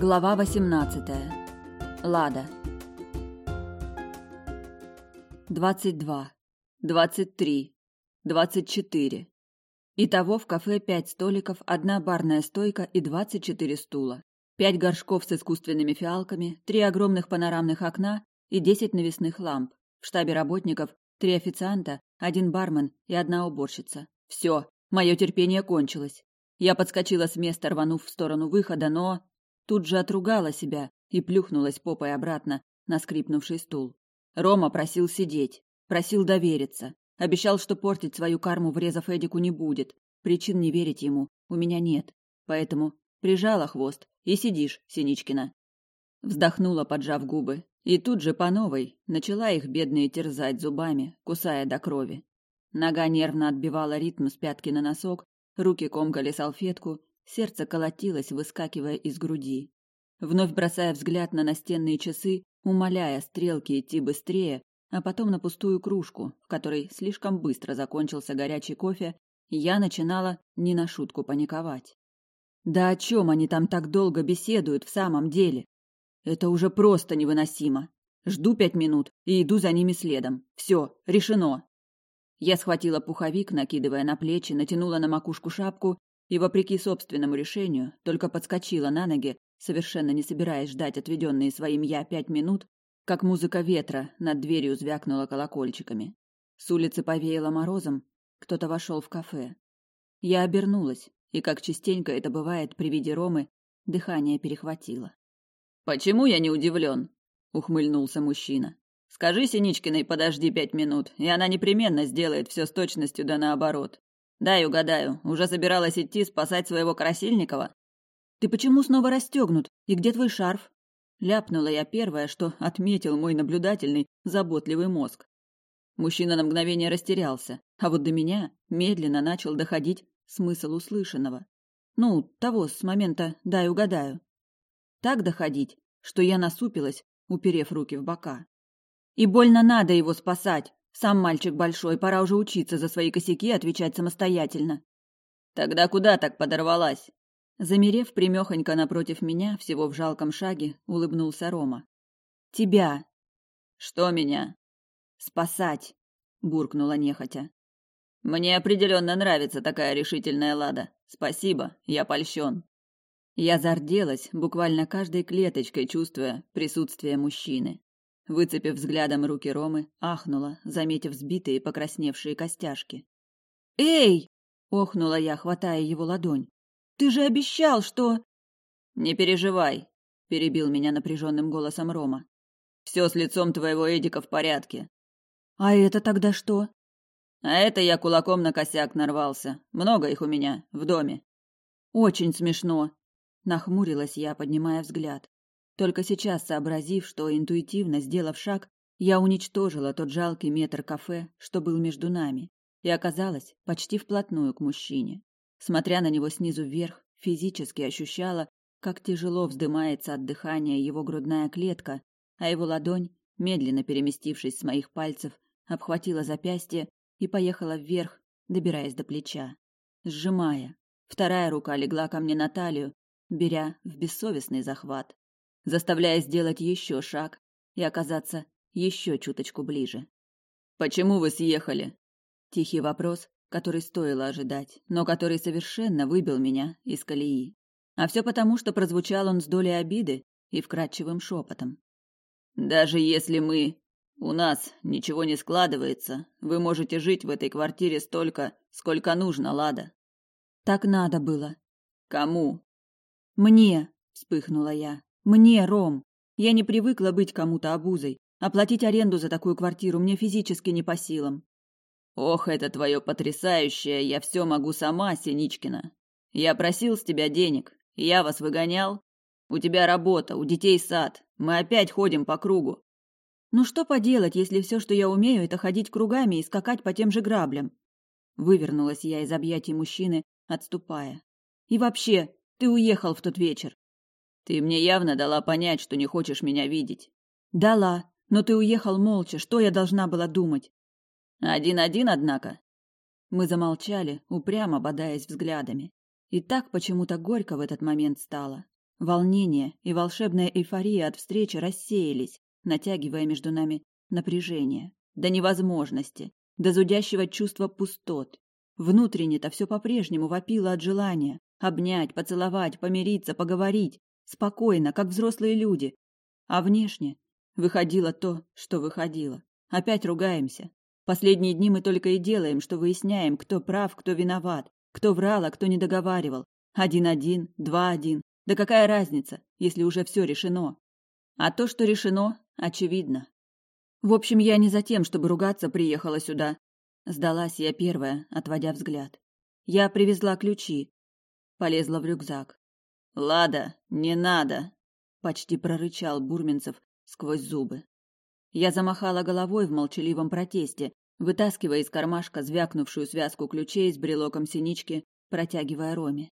Глава 18. Лада. 22, 23, 24. Итого в кафе 5 столиков, одна барная стойка и 24 стула. 5 горшков с искусственными фиалками, 3 огромных панорамных окна и 10 навесных ламп. В штабе работников 3 официанта, один бармен и одна уборщица. Все, мое терпение кончилось. Я подскочила с места, рванув в сторону выхода, но тут же отругала себя и плюхнулась попой обратно на скрипнувший стул. Рома просил сидеть, просил довериться, обещал, что портить свою карму, врезав Эдику, не будет. Причин не верить ему у меня нет, поэтому прижала хвост и сидишь, Синичкина. Вздохнула, поджав губы, и тут же по новой начала их бедные терзать зубами, кусая до крови. Нога нервно отбивала ритм с пятки на носок, руки комкали салфетку, Сердце колотилось, выскакивая из груди. Вновь бросая взгляд на настенные часы, умоляя стрелки идти быстрее, а потом на пустую кружку, в которой слишком быстро закончился горячий кофе, я начинала не на шутку паниковать. Да о чем они там так долго беседуют в самом деле? Это уже просто невыносимо. Жду пять минут и иду за ними следом. Все, решено. Я схватила пуховик, накидывая на плечи, натянула на макушку шапку и, вопреки собственному решению, только подскочила на ноги, совершенно не собираясь ждать отведенные своим «я» пять минут, как музыка ветра над дверью звякнула колокольчиками. С улицы повеяло морозом, кто-то вошел в кафе. Я обернулась, и, как частенько это бывает при виде Ромы, дыхание перехватило. «Почему я не удивлен?» — ухмыльнулся мужчина. «Скажи Синичкиной, подожди пять минут, и она непременно сделает все с точностью да наоборот. «Дай угадаю, уже собиралась идти спасать своего Красильникова?» «Ты почему снова расстегнут? И где твой шарф?» Ляпнула я первое, что отметил мой наблюдательный, заботливый мозг. Мужчина на мгновение растерялся, а вот до меня медленно начал доходить смысл услышанного. Ну, того с момента «дай угадаю». Так доходить, что я насупилась, уперев руки в бока. «И больно надо его спасать!» Сам мальчик большой, пора уже учиться за свои косяки отвечать самостоятельно. Тогда куда так подорвалась? Замерев примехонько напротив меня, всего в жалком шаге, улыбнулся Рома. Тебя. Что меня? Спасать, буркнула нехотя. Мне определенно нравится такая решительная лада. Спасибо, я польщен. Я зарделась, буквально каждой клеточкой чувствуя присутствие мужчины. Выцепив взглядом руки Ромы, ахнула, заметив сбитые покрасневшие костяшки. «Эй!» — охнула я, хватая его ладонь. «Ты же обещал, что...» «Не переживай», — перебил меня напряженным голосом Рома. «Все с лицом твоего Эдика в порядке». «А это тогда что?» «А это я кулаком на косяк нарвался. Много их у меня, в доме». «Очень смешно», — нахмурилась я, поднимая взгляд. Только сейчас, сообразив, что интуитивно сделав шаг, я уничтожила тот жалкий метр кафе, что был между нами, и оказалась почти вплотную к мужчине. Смотря на него снизу вверх, физически ощущала, как тяжело вздымается от дыхания его грудная клетка, а его ладонь, медленно переместившись с моих пальцев, обхватила запястье и поехала вверх, добираясь до плеча. Сжимая, вторая рука легла ко мне на талию, беря в бессовестный захват заставляя сделать еще шаг и оказаться еще чуточку ближе. «Почему вы съехали?» Тихий вопрос, который стоило ожидать, но который совершенно выбил меня из колеи. А все потому, что прозвучал он с долей обиды и вкрадчивым шепотом. «Даже если мы... у нас ничего не складывается, вы можете жить в этой квартире столько, сколько нужно, Лада». «Так надо было». «Кому?» «Мне», — вспыхнула я. Мне, Ром! Я не привыкла быть кому-то обузой. Оплатить аренду за такую квартиру мне физически не по силам. Ох, это твое потрясающее, я все могу сама, Синичкина. Я просил с тебя денег, я вас выгонял. У тебя работа, у детей сад, мы опять ходим по кругу. Ну что поделать, если все, что я умею, это ходить кругами и скакать по тем же граблям? Вывернулась я из объятий мужчины, отступая. И вообще, ты уехал в тот вечер. Ты мне явно дала понять, что не хочешь меня видеть. Дала, но ты уехал молча, что я должна была думать? Один-один, однако. Мы замолчали, упрямо бодаясь взглядами. И так почему-то горько в этот момент стало. Волнение и волшебная эйфория от встречи рассеялись, натягивая между нами напряжение, до невозможности, до зудящего чувства пустот. Внутренне-то все по-прежнему вопило от желания обнять, поцеловать, помириться, поговорить, спокойно, как взрослые люди. А внешне выходило то, что выходило. Опять ругаемся. Последние дни мы только и делаем, что выясняем, кто прав, кто виноват, кто врал, а кто не договаривал. Один-один, два-один. Да какая разница, если уже все решено? А то, что решено, очевидно. В общем, я не за тем, чтобы ругаться, приехала сюда. Сдалась я первая, отводя взгляд. Я привезла ключи. Полезла в рюкзак. Лада, не надо, почти прорычал Бурминцев сквозь зубы. Я замахала головой в молчаливом протесте, вытаскивая из кармашка звякнувшую связку ключей с брелоком синички, протягивая Роме.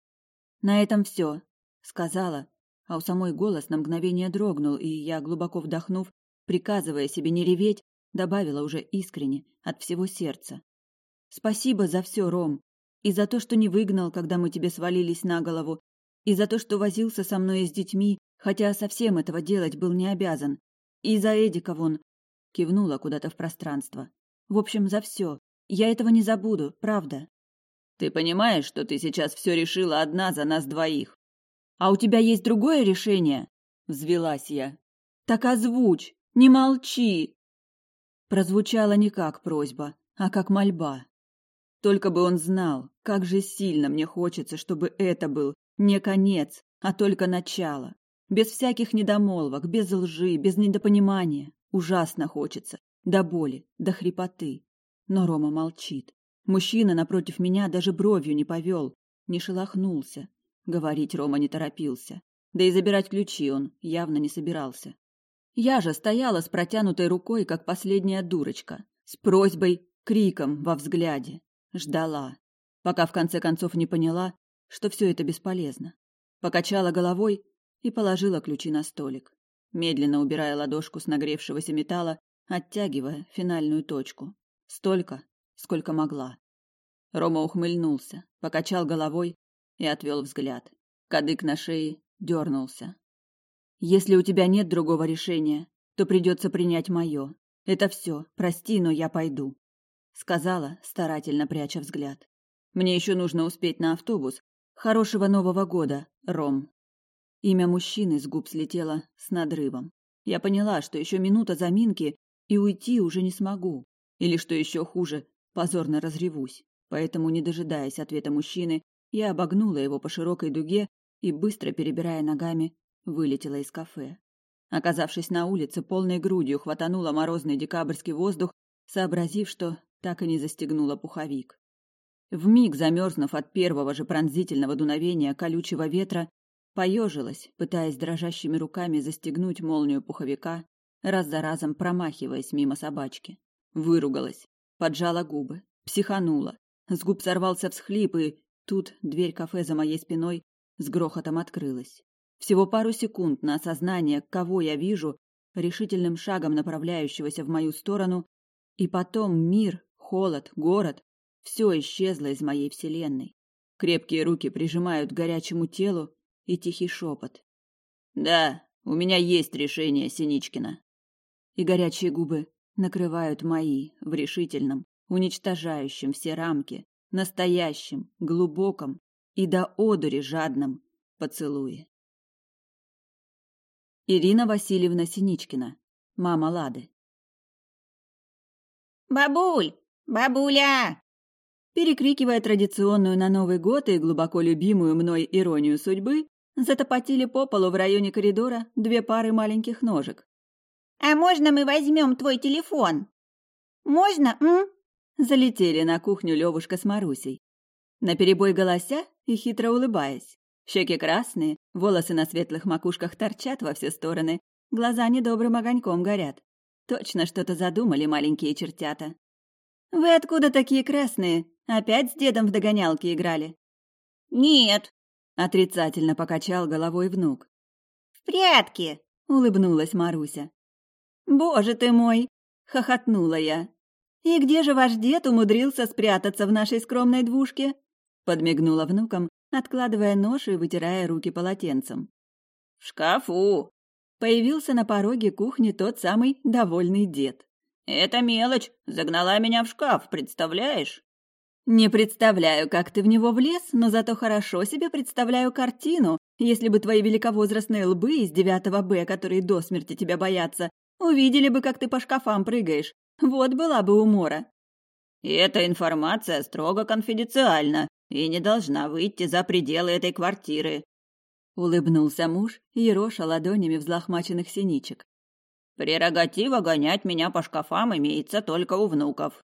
На этом все, сказала, а у самой голос на мгновение дрогнул, и я, глубоко вдохнув, приказывая себе не реветь, добавила уже искренне, от всего сердца. Спасибо за все, Ром, и за то, что не выгнал, когда мы тебе свалились на голову, и за то, что возился со мной и с детьми, хотя совсем этого делать был не обязан. И за Эдика вон. Кивнула куда-то в пространство. В общем, за все. Я этого не забуду, правда. Ты понимаешь, что ты сейчас все решила одна за нас двоих? А у тебя есть другое решение? Взвелась я. Так озвучь, не молчи. Прозвучала не как просьба, а как мольба. Только бы он знал, как же сильно мне хочется, чтобы это был не конец, а только начало. Без всяких недомолвок, без лжи, без недопонимания. Ужасно хочется. До боли, до хрипоты. Но Рома молчит. Мужчина напротив меня даже бровью не повел, не шелохнулся. Говорить Рома не торопился. Да и забирать ключи он явно не собирался. Я же стояла с протянутой рукой, как последняя дурочка, с просьбой, криком во взгляде. Ждала. Пока в конце концов не поняла, что все это бесполезно. Покачала головой и положила ключи на столик, медленно убирая ладошку с нагревшегося металла, оттягивая финальную точку. Столько, сколько могла. Рома ухмыльнулся, покачал головой и отвел взгляд. Кадык на шее дернулся. «Если у тебя нет другого решения, то придется принять мое. Это все, прости, но я пойду», — сказала, старательно пряча взгляд. «Мне еще нужно успеть на автобус, Хорошего Нового года, Ром. Имя мужчины с губ слетело с надрывом. Я поняла, что еще минута заминки, и уйти уже не смогу. Или, что еще хуже, позорно разревусь. Поэтому, не дожидаясь ответа мужчины, я обогнула его по широкой дуге и, быстро перебирая ногами, вылетела из кафе. Оказавшись на улице, полной грудью хватанула морозный декабрьский воздух, сообразив, что так и не застегнула пуховик. Вмиг замерзнув от первого же пронзительного дуновения колючего ветра, поежилась, пытаясь дрожащими руками застегнуть молнию пуховика, раз за разом промахиваясь мимо собачки. Выругалась, поджала губы, психанула. С губ сорвался всхлип, и тут дверь кафе за моей спиной с грохотом открылась. Всего пару секунд на осознание, кого я вижу, решительным шагом направляющегося в мою сторону, и потом мир, холод, город все исчезло из моей вселенной. Крепкие руки прижимают к горячему телу и тихий шепот. «Да, у меня есть решение, Синичкина». И горячие губы накрывают мои в решительном, уничтожающем все рамки, настоящем, глубоком и до одури жадном поцелуе. Ирина Васильевна Синичкина, мама Лады. «Бабуль! Бабуля!» перекрикивая традиционную на Новый год и глубоко любимую мной иронию судьбы, затопотили по полу в районе коридора две пары маленьких ножек. «А можно мы возьмем твой телефон? Можно, м?» Залетели на кухню Левушка с Марусей. На перебой голося и хитро улыбаясь. Щеки красные, волосы на светлых макушках торчат во все стороны, глаза недобрым огоньком горят. Точно что-то задумали маленькие чертята. Вы откуда такие красные? Опять с дедом в догонялки играли?» «Нет», — отрицательно покачал головой внук. «В прятки», — улыбнулась Маруся. «Боже ты мой!» — хохотнула я. «И где же ваш дед умудрился спрятаться в нашей скромной двушке?» Подмигнула внукам, откладывая нож и вытирая руки полотенцем. «В шкафу!» Появился на пороге кухни тот самый довольный дед. «Эта мелочь загнала меня в шкаф, представляешь?» «Не представляю, как ты в него влез, но зато хорошо себе представляю картину, если бы твои великовозрастные лбы из девятого Б, которые до смерти тебя боятся, увидели бы, как ты по шкафам прыгаешь. Вот была бы умора». И «Эта информация строго конфиденциальна и не должна выйти за пределы этой квартиры», — улыбнулся муж, ероша ладонями взлохмаченных синичек. Прерогатива гонять меня по шкафам имеется только у внуков.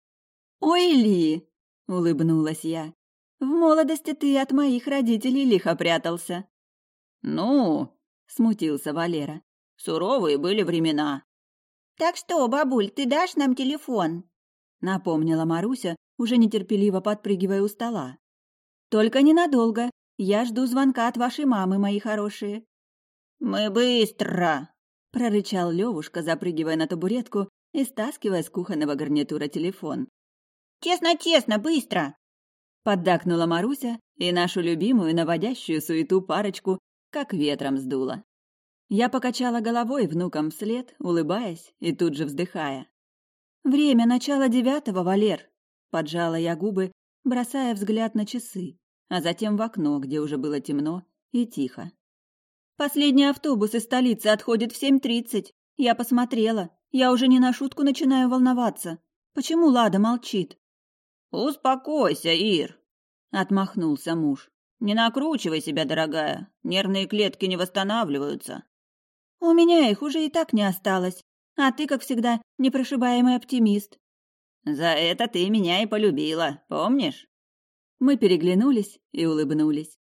«Ой, Ли!» — улыбнулась я. «В молодости ты от моих родителей лихо прятался». «Ну?» — смутился Валера. «Суровые были времена». «Так что, бабуль, ты дашь нам телефон?» — напомнила Маруся, уже нетерпеливо подпрыгивая у стола. «Только ненадолго. Я жду звонка от вашей мамы, мои хорошие». «Мы быстро!» прорычал Левушка, запрыгивая на табуретку и стаскивая с кухонного гарнитура телефон. «Тесно-тесно, быстро!» Поддакнула Маруся и нашу любимую наводящую суету парочку как ветром сдуло. Я покачала головой внукам вслед, улыбаясь и тут же вздыхая. «Время начала девятого, Валер!» Поджала я губы, бросая взгляд на часы, а затем в окно, где уже было темно и тихо. Последний автобус из столицы отходит в 7.30. Я посмотрела. Я уже не на шутку начинаю волноваться. Почему Лада молчит? «Успокойся, Ир!» — отмахнулся муж. «Не накручивай себя, дорогая. Нервные клетки не восстанавливаются». «У меня их уже и так не осталось. А ты, как всегда, непрошибаемый оптимист». «За это ты меня и полюбила, помнишь?» Мы переглянулись и улыбнулись.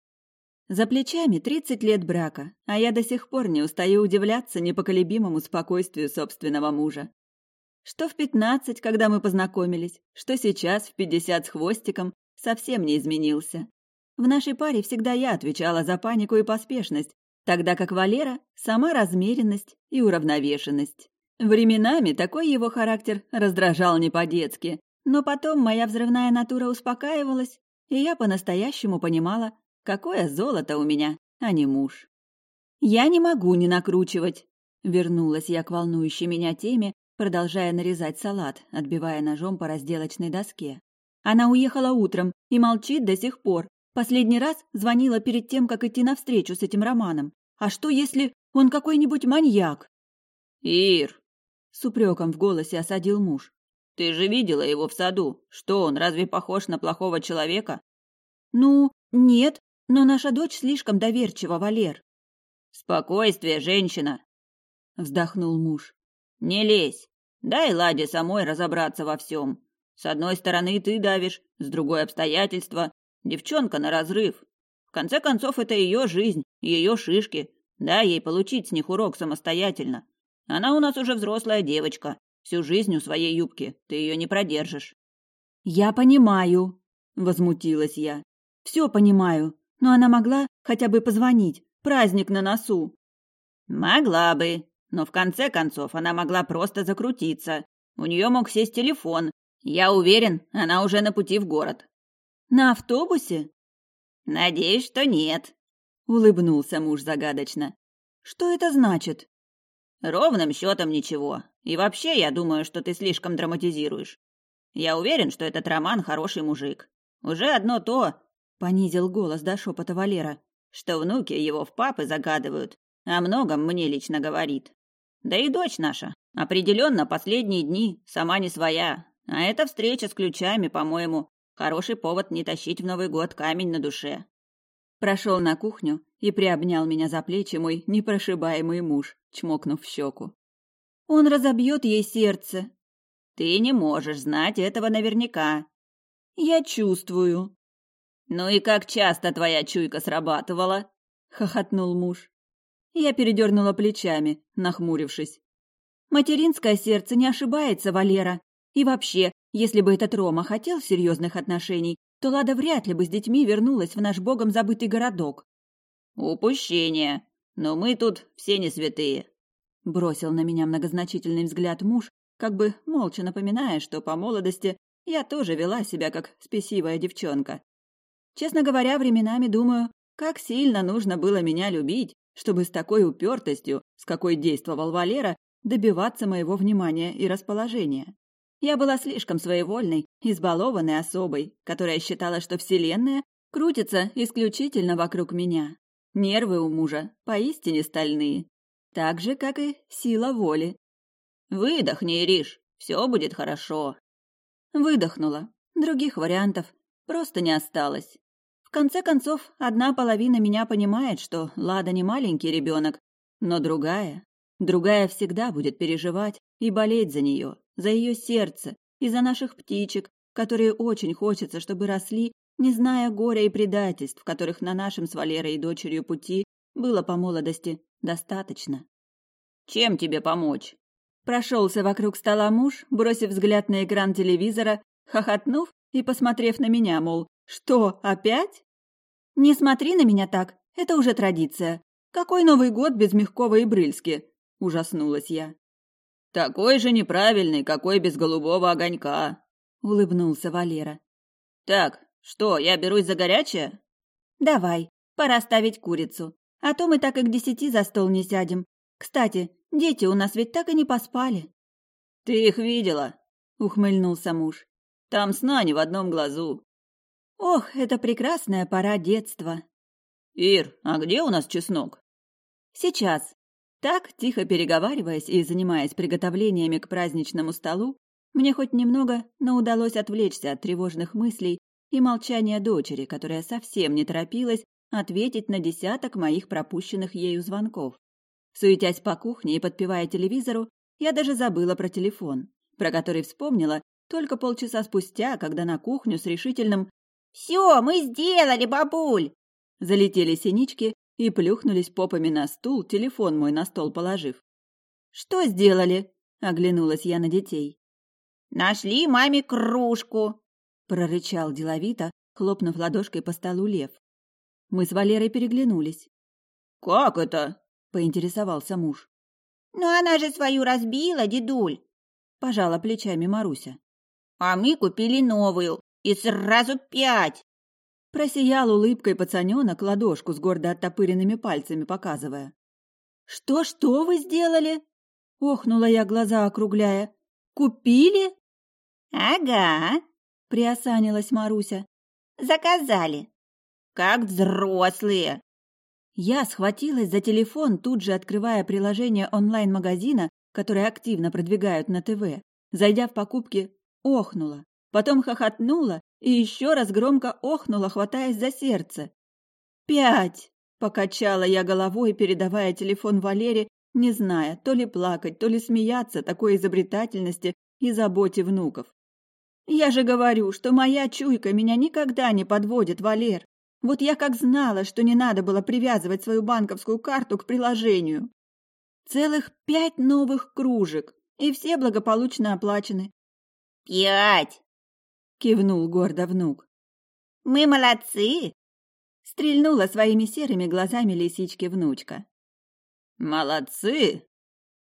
За плечами 30 лет брака, а я до сих пор не устаю удивляться непоколебимому спокойствию собственного мужа. Что в 15, когда мы познакомились, что сейчас в 50 с хвостиком, совсем не изменился. В нашей паре всегда я отвечала за панику и поспешность, тогда как Валера – сама размеренность и уравновешенность. Временами такой его характер раздражал не по-детски, но потом моя взрывная натура успокаивалась, и я по-настоящему понимала, Какое золото у меня, а не муж. Я не могу не накручивать. Вернулась я к волнующей меня теме, продолжая нарезать салат, отбивая ножом по разделочной доске. Она уехала утром и молчит до сих пор. Последний раз звонила перед тем, как идти навстречу с этим Романом. А что, если он какой-нибудь маньяк? «Ир!» — с упреком в голосе осадил муж. «Ты же видела его в саду. Что он, разве похож на плохого человека?» «Ну, нет, но наша дочь слишком доверчива, Валер. Спокойствие, женщина, вздохнул муж. Не лезь. Дай Ладе самой разобраться во всем. С одной стороны ты давишь, с другой обстоятельства. Девчонка на разрыв. В конце концов, это ее жизнь, ее шишки. Да, ей получить с них урок самостоятельно. Она у нас уже взрослая девочка. Всю жизнь у своей юбки. Ты ее не продержишь. Я понимаю, возмутилась я. Все понимаю но она могла хотя бы позвонить. Праздник на носу. Могла бы, но в конце концов она могла просто закрутиться. У нее мог сесть телефон. Я уверен, она уже на пути в город. На автобусе? Надеюсь, что нет, улыбнулся муж загадочно. Что это значит? Ровным счетом ничего. И вообще, я думаю, что ты слишком драматизируешь. Я уверен, что этот Роман хороший мужик. Уже одно то, Понизил голос до шепота Валера. «Что внуки его в папы загадывают. О многом мне лично говорит. Да и дочь наша. Определенно последние дни сама не своя. А эта встреча с ключами, по-моему, хороший повод не тащить в Новый год камень на душе». Прошел на кухню и приобнял меня за плечи мой непрошибаемый муж, чмокнув в щеку. «Он разобьет ей сердце». «Ты не можешь знать этого наверняка». «Я чувствую», «Ну и как часто твоя чуйка срабатывала?» — хохотнул муж. Я передернула плечами, нахмурившись. «Материнское сердце не ошибается, Валера. И вообще, если бы этот Рома хотел серьезных отношений, то Лада вряд ли бы с детьми вернулась в наш богом забытый городок». «Упущение. Но мы тут все не святые», — бросил на меня многозначительный взгляд муж, как бы молча напоминая, что по молодости я тоже вела себя как спесивая девчонка, Честно говоря, временами думаю, как сильно нужно было меня любить, чтобы с такой упертостью, с какой действовал Валера, добиваться моего внимания и расположения. Я была слишком своевольной, избалованной особой, которая считала, что Вселенная крутится исключительно вокруг меня. Нервы у мужа поистине стальные, так же, как и сила воли. «Выдохни, Ириш, все будет хорошо». Выдохнула. Других вариантов просто не осталось конце концов, одна половина меня понимает, что Лада не маленький ребенок, но другая, другая всегда будет переживать и болеть за нее, за ее сердце и за наших птичек, которые очень хочется, чтобы росли, не зная горя и предательств, которых на нашем с Валерой и дочерью пути было по молодости достаточно. «Чем тебе помочь?» Прошелся вокруг стола муж, бросив взгляд на экран телевизора, хохотнув и посмотрев на меня, мол, «Что, опять?» Не смотри на меня так, это уже традиция. Какой Новый год без Мягкова и Брыльски? Ужаснулась я. Такой же неправильный, какой без голубого огонька, улыбнулся Валера. Так, что, я берусь за горячее? Давай, пора ставить курицу, а то мы так и к десяти за стол не сядем. Кстати, дети у нас ведь так и не поспали. Ты их видела? ухмыльнулся муж. Там сна не в одном глазу. Ох, это прекрасная пора детства. Ир, а где у нас чеснок? Сейчас. Так, тихо переговариваясь и занимаясь приготовлениями к праздничному столу, мне хоть немного, но удалось отвлечься от тревожных мыслей и молчания дочери, которая совсем не торопилась ответить на десяток моих пропущенных ею звонков. Суетясь по кухне и подпевая телевизору, я даже забыла про телефон, про который вспомнила только полчаса спустя, когда на кухню с решительным «Все, мы сделали, бабуль!» Залетели синички и плюхнулись попами на стул, телефон мой на стол положив. «Что сделали?» – оглянулась я на детей. «Нашли маме кружку!» – прорычал деловито, хлопнув ладошкой по столу лев. Мы с Валерой переглянулись. «Как это?» – поинтересовался муж. «Ну она же свою разбила, дедуль!» – пожала плечами Маруся. «А мы купили новую, и сразу пять!» Просиял улыбкой пацаненок, ладошку с гордо оттопыренными пальцами показывая. «Что-что вы сделали?» — охнула я, глаза округляя. «Купили?» «Ага», — приосанилась Маруся. «Заказали. Как взрослые!» Я схватилась за телефон, тут же открывая приложение онлайн-магазина, которое активно продвигают на ТВ. Зайдя в покупки, охнула потом хохотнула и еще раз громко охнула, хватаясь за сердце. «Пять!» – покачала я головой, передавая телефон Валере, не зная, то ли плакать, то ли смеяться такой изобретательности и заботе внуков. «Я же говорю, что моя чуйка меня никогда не подводит, Валер. Вот я как знала, что не надо было привязывать свою банковскую карту к приложению. Целых пять новых кружек, и все благополучно оплачены. «Пять!» кивнул гордо внук. Мы молодцы, стрельнула своими серыми глазами лисички внучка. Молодцы,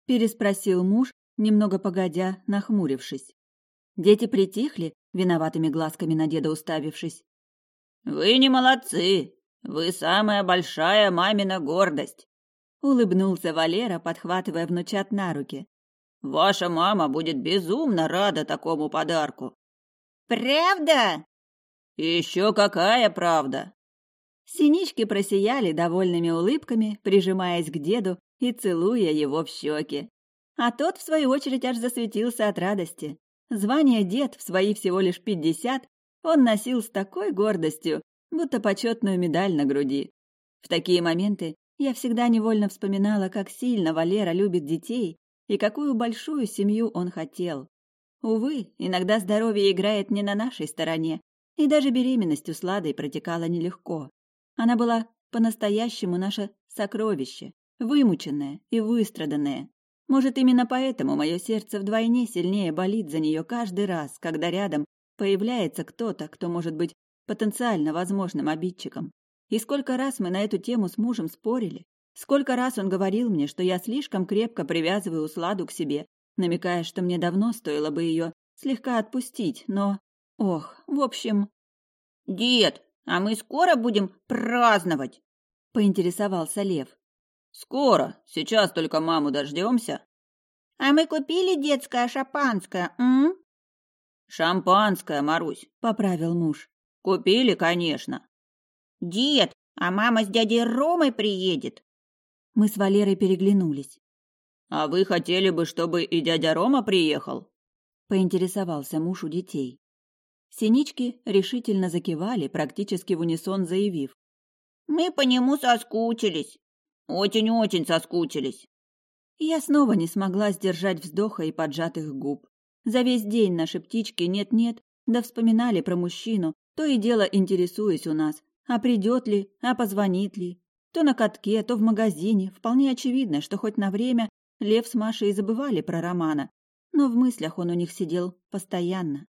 переспросил муж, немного погодя, нахмурившись. Дети притихли, виноватыми глазками на деда уставившись. Вы не молодцы, вы самая большая мамина гордость, улыбнулся Валера, подхватывая внучат на руки. Ваша мама будет безумно рада такому подарку. «Правда?» «Еще какая правда!» Синички просияли довольными улыбками, прижимаясь к деду и целуя его в щеки. А тот, в свою очередь, аж засветился от радости. Звание дед в свои всего лишь пятьдесят он носил с такой гордостью, будто почетную медаль на груди. В такие моменты я всегда невольно вспоминала, как сильно Валера любит детей и какую большую семью он хотел. Увы, иногда здоровье играет не на нашей стороне, и даже беременность у Слады протекала нелегко. Она была по-настоящему наше сокровище, вымученное и выстраданное. Может, именно поэтому мое сердце вдвойне сильнее болит за нее каждый раз, когда рядом появляется кто-то, кто может быть потенциально возможным обидчиком. И сколько раз мы на эту тему с мужем спорили, сколько раз он говорил мне, что я слишком крепко привязываю Сладу к себе, намекая, что мне давно стоило бы ее слегка отпустить, но... Ох, в общем... «Дед, а мы скоро будем праздновать?» — поинтересовался Лев. «Скоро. Сейчас только маму дождемся». «А мы купили детское шампанское, м?» «Шампанское, Марусь», — поправил муж. «Купили, конечно». «Дед, а мама с дядей Ромой приедет?» Мы с Валерой переглянулись. «А вы хотели бы, чтобы и дядя Рома приехал?» – поинтересовался муж у детей. Синички решительно закивали, практически в унисон заявив. «Мы по нему соскучились. Очень-очень соскучились». Я снова не смогла сдержать вздоха и поджатых губ. За весь день наши птички нет-нет, да вспоминали про мужчину, то и дело интересуясь у нас, а придет ли, а позвонит ли. То на катке, то в магазине, вполне очевидно, что хоть на время, Лев с Машей забывали про Романа, но в мыслях он у них сидел постоянно.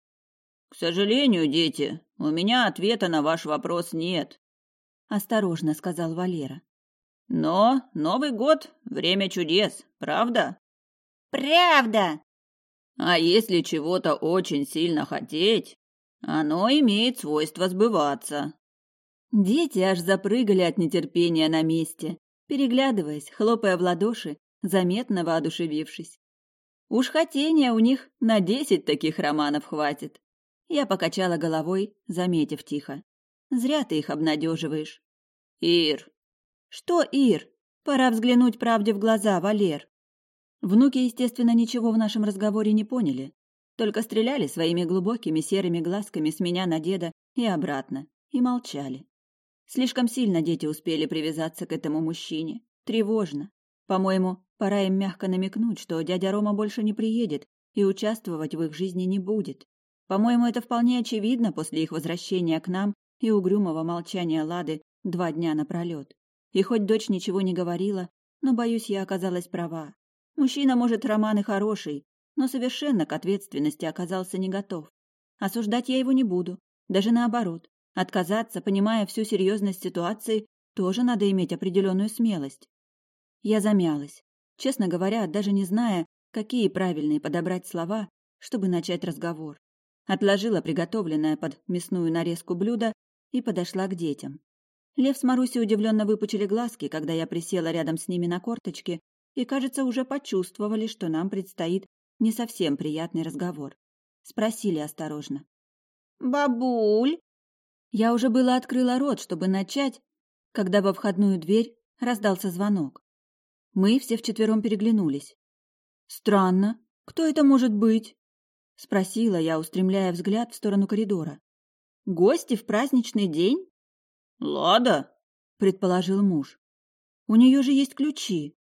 «К сожалению, дети, у меня ответа на ваш вопрос нет», — осторожно сказал Валера. «Но Новый год — время чудес, правда?» «Правда!» «А если чего-то очень сильно хотеть, оно имеет свойство сбываться». Дети аж запрыгали от нетерпения на месте, переглядываясь, хлопая в ладоши заметно воодушевившись. Уж хотения у них на десять таких романов хватит. Я покачала головой, заметив тихо. Зря ты их обнадеживаешь. Ир. Что, Ир? Пора взглянуть правде в глаза, Валер. Внуки, естественно, ничего в нашем разговоре не поняли, только стреляли своими глубокими серыми глазками с меня на деда и обратно, и молчали. Слишком сильно дети успели привязаться к этому мужчине, тревожно, по-моему, пора им мягко намекнуть, что дядя Рома больше не приедет и участвовать в их жизни не будет. По-моему, это вполне очевидно после их возвращения к нам и угрюмого молчания Лады два дня напролет. И хоть дочь ничего не говорила, но, боюсь, я оказалась права. Мужчина, может, Роман и хороший, но совершенно к ответственности оказался не готов. Осуждать я его не буду, даже наоборот. Отказаться, понимая всю серьезность ситуации, тоже надо иметь определенную смелость. Я замялась, честно говоря, даже не зная, какие правильные подобрать слова, чтобы начать разговор. Отложила приготовленное под мясную нарезку блюдо и подошла к детям. Лев с Марусей удивленно выпучили глазки, когда я присела рядом с ними на корточке, и, кажется, уже почувствовали, что нам предстоит не совсем приятный разговор. Спросили осторожно. «Бабуль!» Я уже было открыла рот, чтобы начать, когда во входную дверь раздался звонок. Мы все вчетвером переглянулись. «Странно. Кто это может быть?» — спросила я, устремляя взгляд в сторону коридора. «Гости в праздничный день?» «Лада», — предположил муж. «У нее же есть ключи».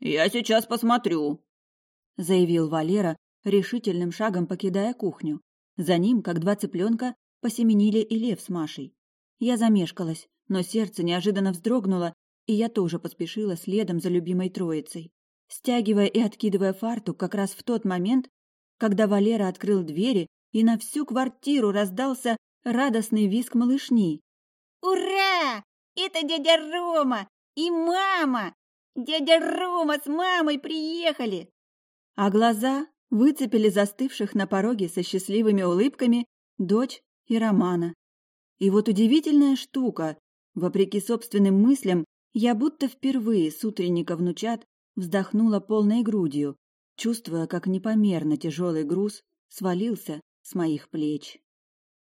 «Я сейчас посмотрю», — заявил Валера, решительным шагом покидая кухню. За ним, как два цыпленка, посеменили и Лев с Машей. Я замешкалась, но сердце неожиданно вздрогнуло, и я тоже поспешила следом за любимой троицей, стягивая и откидывая фартук как раз в тот момент, когда Валера открыл двери и на всю квартиру раздался радостный визг малышни. «Ура! Это дядя Рома и мама! Дядя Рома с мамой приехали!» А глаза выцепили застывших на пороге со счастливыми улыбками дочь и Романа. И вот удивительная штука. Вопреки собственным мыслям, я будто впервые с утренника внучат вздохнула полной грудью, чувствуя, как непомерно тяжелый груз свалился с моих плеч.